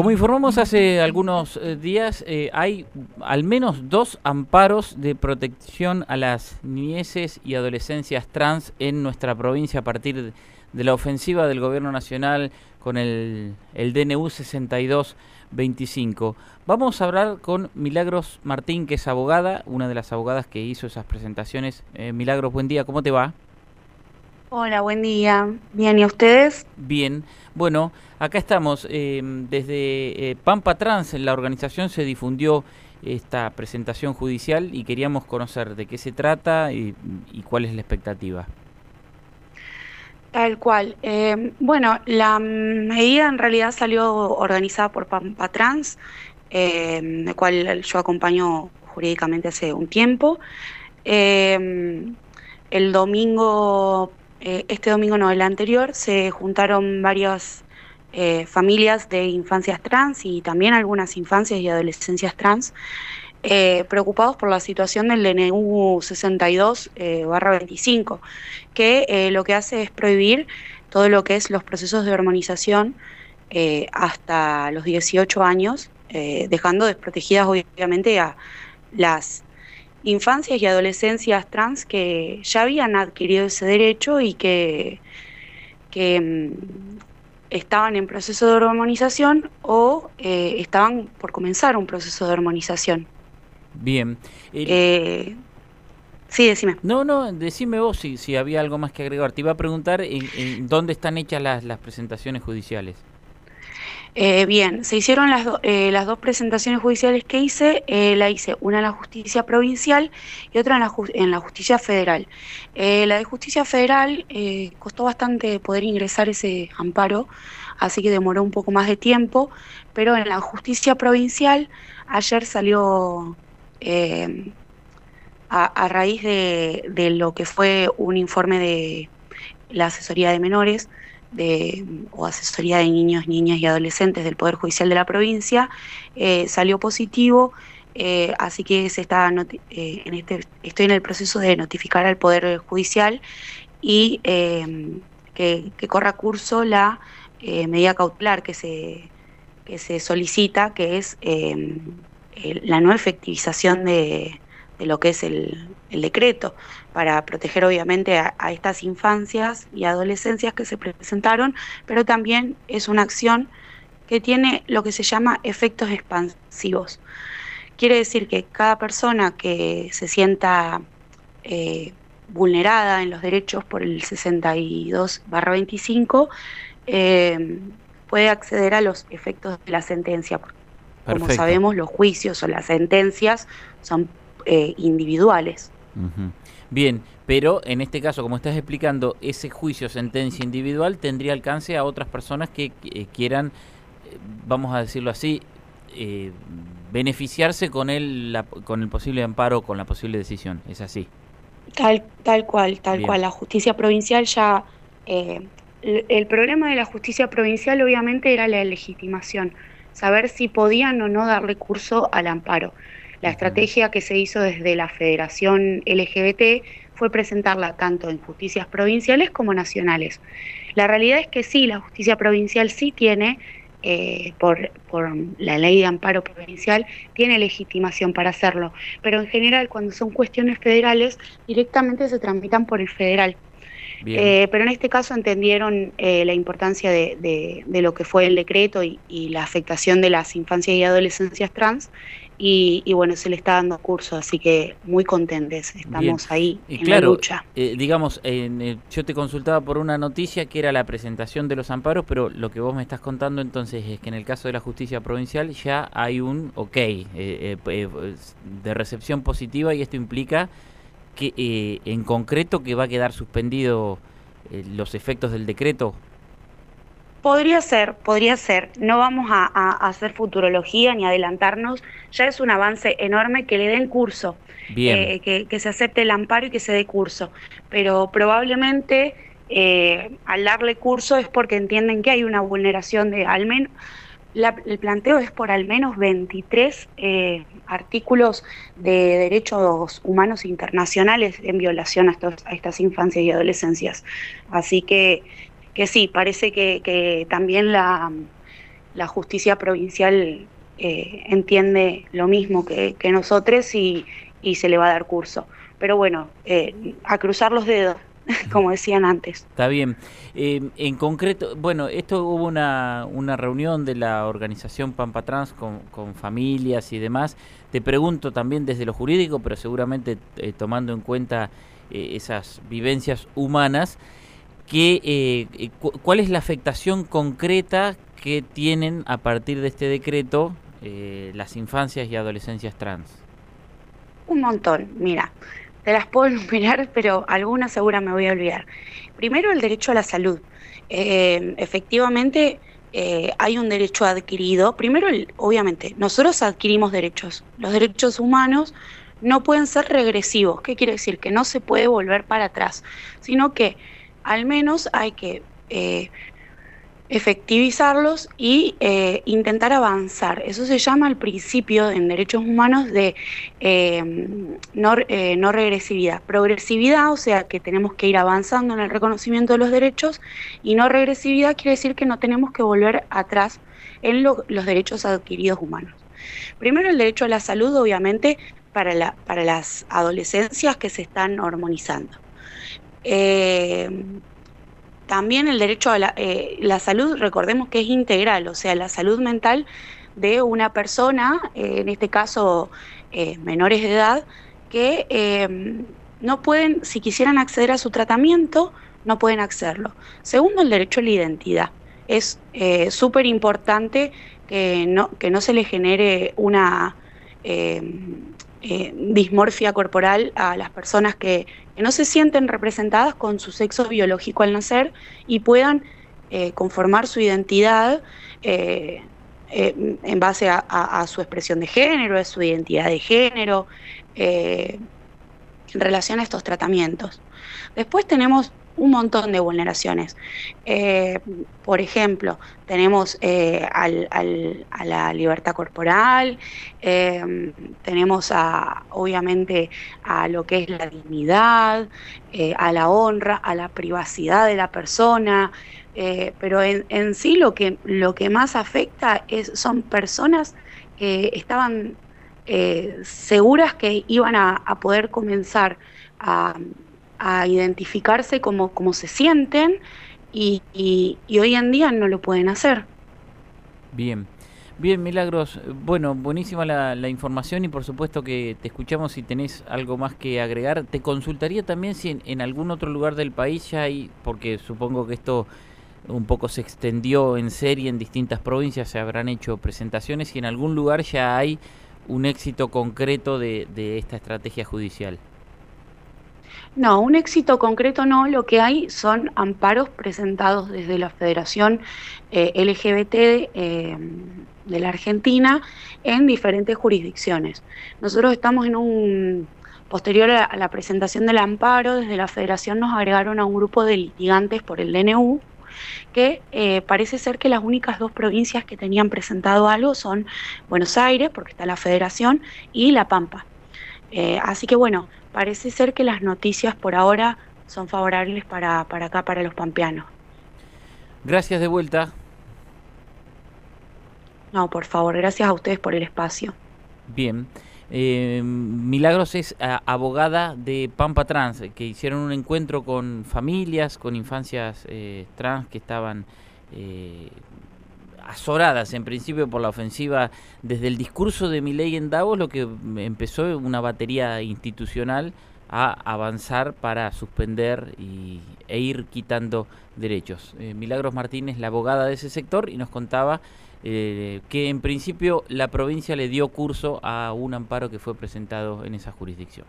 Como informamos hace algunos eh, días, eh, hay al menos dos amparos de protección a las niñeces y adolescencias trans en nuestra provincia a partir de la ofensiva del gobierno nacional con el, el DNU 6225. Vamos a hablar con Milagros Martín, que es abogada, una de las abogadas que hizo esas presentaciones. Eh, Milagros, buen día, ¿cómo te va? Hola, buen día. Bien, ¿y ustedes? Bien. Bueno, acá estamos. Eh, desde eh, Pampa Trans, en la organización se difundió esta presentación judicial y queríamos conocer de qué se trata y, cuál es la expectativa. Tal cual. Eh, bueno, la medida en realidad salió organizada por Pampa Trans, la cual yo acompaño jurídicamente hace un tiempo. el domingo eh, este domingo no, el anterior, se juntaron varias eh, familias de infancias trans y también algunas infancias y adolescencias trans eh, preocupados por la situación del DNU 62-25, que lo que hace es prohibir todo lo que es los procesos de hormonización hasta los 18 años, dejando desprotegidas obviamente a las infancias y adolescencias trans que ya habían adquirido ese derecho y que, que mm, estaban en proceso de hormonización o eh, estaban por comenzar un proceso de hormonización. Bien. Eh, sí, decime. No, no, decime vos si, si había algo más que agregar. Te iba a preguntar en, dónde están hechas las, las presentaciones judiciales. Eh, bien, se hicieron las, eh, las dos presentaciones judiciales que hice, eh, la hice una en la justicia provincial y otra en la, en la justicia federal. la de justicia federal costó bastante poder ingresar ese amparo, así que demoró un poco más de tiempo, pero en la justicia provincial ayer salió a, a, raíz de, de lo que fue un informe de la asesoría de menores, de, o asesoría de niños, niñas y adolescentes del Poder Judicial de la provincia eh, salió positivo, eh, así que se está eh, en este, estoy en el proceso de notificar al Poder Judicial y que, corra curso la medida cautelar que se, que se solicita, que es la no efectivización de, de lo que es el decreto para proteger obviamente a, estas infancias y adolescencias que se presentaron, pero también es una acción que tiene lo que se llama efectos expansivos. Quiere decir que cada persona que se sienta eh, vulnerada en los derechos por el 62-25 eh, puede acceder a los efectos de la sentencia. Como sabemos, los juicios o las sentencias son eh, individuales. Bien, pero en este caso, como estás explicando, ese juicio, sentencia individual, tendría alcance a otras personas que eh, quieran, eh, vamos a decirlo así, eh, beneficiarse con el, con el posible amparo, con la posible decisión. ¿Es así? Tal, tal cual, tal cual. La justicia provincial ya... el, el problema de la justicia provincial obviamente era la legitimación, saber si podían o no darle curso al amparo. La estrategia que se hizo desde la Federación LGBT fue presentarla tanto en justicias provinciales como nacionales. La realidad es que sí, la justicia provincial sí tiene, eh, por, por la ley de amparo provincial, tiene legitimación para hacerlo, pero en general cuando son cuestiones federales directamente se tramitan por el federal. Eh, pero en este caso entendieron eh, la importancia de, de, lo que fue el decreto y, y, la afectación de las infancias y adolescencias trans y, bueno, se le está dando curso, así que muy contentes, estamos ahí en la lucha. Eh, digamos, eh, yo te consultaba por una noticia que era la presentación de los amparos, pero lo que vos me estás contando entonces es que en el caso de la justicia provincial ya hay un ok eh, de recepción positiva y esto implica que en concreto que va a quedar suspendido los efectos del decreto Podría ser, podría ser. No vamos a, hacer futurología ni adelantarnos. Ya es un avance enorme que le den curso, eh, que, se acepte el amparo y que se dé curso. Pero probablemente eh, al darle curso es porque entienden que hay una vulneración de al menos. el planteo es por al menos 23 eh, artículos de derechos humanos internacionales en violación a, a estas infancias y adolescencias. Así que que sí, parece que, también la, la justicia provincial eh, entiende lo mismo que, nosotros y, se le va a dar curso. Pero bueno, eh, a cruzar los dedos, como decían antes. Está bien. Eh, en concreto, bueno, esto hubo una, una reunión de la organización Pampa Trans con, con, familias y demás. Te pregunto también desde lo jurídico, pero seguramente tomando en cuenta esas vivencias humanas, que, ¿cuál es la afectación concreta que tienen a partir de este decreto eh, las infancias y adolescencias trans? Un montón, mira, te las puedo enumerar, pero algunas segura me voy a olvidar. Primero, el derecho a la salud. Eh, efectivamente, eh, hay un derecho adquirido. Primero, obviamente, nosotros adquirimos derechos. Los derechos humanos no pueden ser regresivos. ¿Qué quiere decir? Que no se puede volver para atrás, sino que al menos hay que efectivizarlos y eh, intentar avanzar. Eso se llama el principio en derechos humanos de eh, no, eh, no, regresividad. Progresividad, o sea que tenemos que ir avanzando en el reconocimiento de los derechos, y no regresividad quiere decir que no tenemos que volver atrás en los derechos adquiridos humanos. Primero el derecho a la salud, obviamente, para, para las adolescencias que se están hormonizando. También el derecho a eh, la, salud, recordemos que es integral, o sea, la salud mental de una persona, eh, en este caso eh, menores de edad, que em, no pueden, si quisieran acceder a su tratamiento, no pueden hacerlo. Segundo, el derecho a la identidad. Es súper importante que no, que no se le genere una em, eh, dismorfia corporal a las personas que, no se sienten representadas con su sexo biológico al nacer y puedan eh, conformar su identidad eh, en base a, su expresión de género, a su identidad de género, en relación a estos tratamientos. Después tenemos un montón de vulneraciones. Eh, por ejemplo, tenemos eh, a la libertad corporal, eh, tenemos a, obviamente a lo que es la dignidad, a la honra, a la privacidad de la persona, pero en, sí lo que, lo que más afecta es, son personas que estaban seguras que iban a poder comenzar a a identificarse como, como se sienten y, y, hoy en día no lo pueden hacer. Bien. Bien, Milagros. Bueno, buenísima la, la, información y por supuesto que te escuchamos si tenés algo más que agregar. Te consultaría también si en, algún otro lugar del país ya hay, porque supongo que esto un poco se extendió en serie en distintas provincias, se habrán hecho presentaciones y en algún lugar ya hay un éxito concreto de, de esta estrategia judicial. No, un éxito concreto no, lo que hay son amparos presentados desde la Federación eh, LGBT eh, de la Argentina en diferentes jurisdicciones. Nosotros estamos en un, posterior a la presentación del amparo, desde la Federación nos agregaron a un grupo de litigantes por el DNU, que eh, parece ser que las únicas dos provincias que tenían presentado algo son Buenos Aires, porque está la Federación, y La Pampa. Así que bueno, parece ser que las noticias por ahora son favorables para, para acá, para los pampeanos. Gracias de vuelta. No, por favor, gracias a ustedes por el espacio. Bien. Eh, Milagros es abogada de Pampa Trans, que hicieron un encuentro con familias, con infancias eh, trans que estaban eh, azoradas en principio por la ofensiva desde el discurso de Milei en Davos, lo que empezó una batería institucional a avanzar para suspender y, e ir quitando derechos. Eh, Milagros Martínez, la abogada de ese sector, y nos contaba eh, que en principio la provincia le dio curso a un amparo que fue presentado en esa jurisdicción.